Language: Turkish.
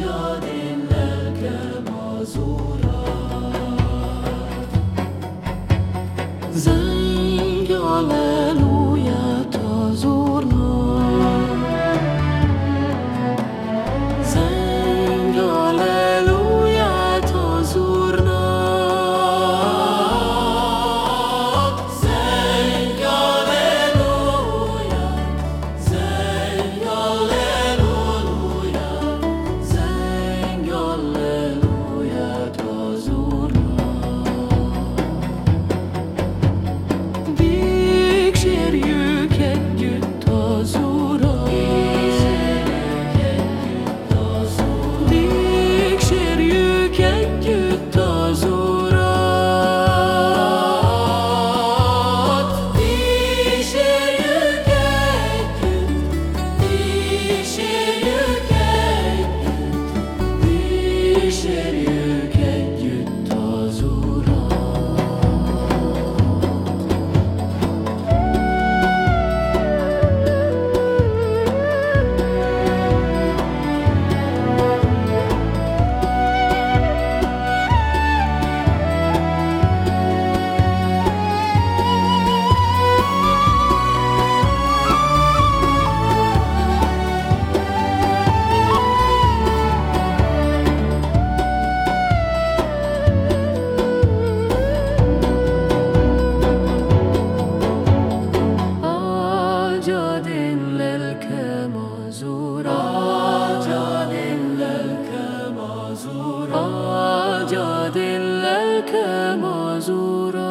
lelkem لك مزورا جاد لك مزورا جاد لك مزورا